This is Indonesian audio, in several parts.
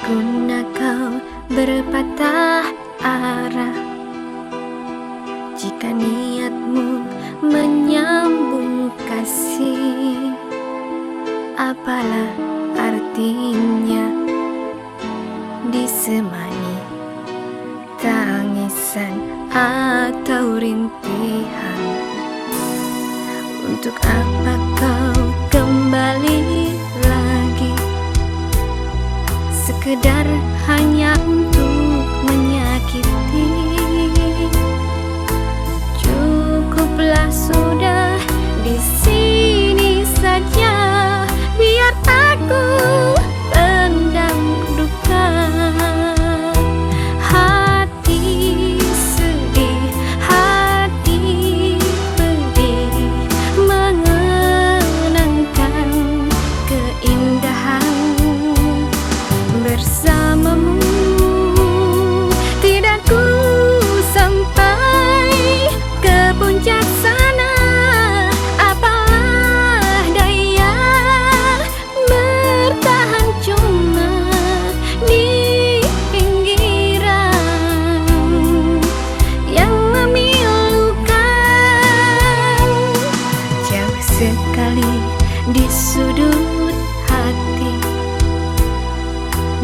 Berguna kau berpatah arah. Jika niatmu menyambung kasih Apalah artinya? Disemani tangisan atau rintihan. Untuk apa sekedar hanya untuk di sudut hati.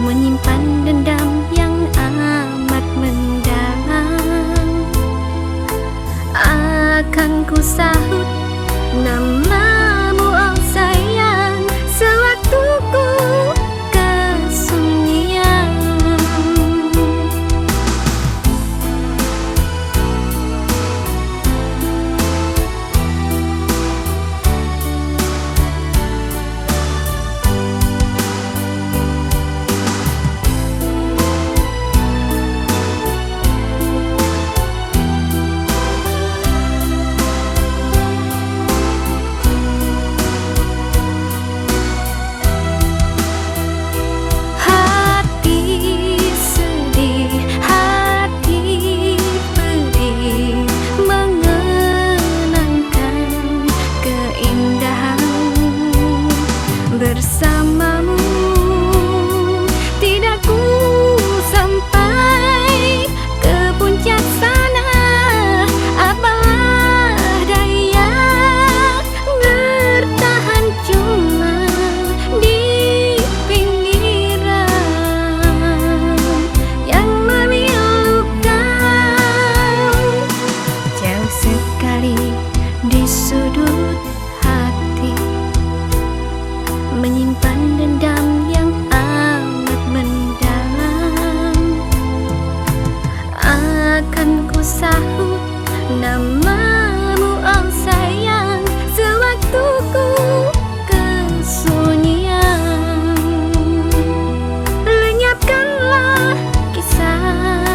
Menyimpan dendam yang amat mendalam akan ku sahut nama Kali di sudut hati. Menyimpan dendam yang amat mendalam. Akan ku sahut namamu allah sayang sewaktu ku kesunyian. Lenyapkanlah kisah.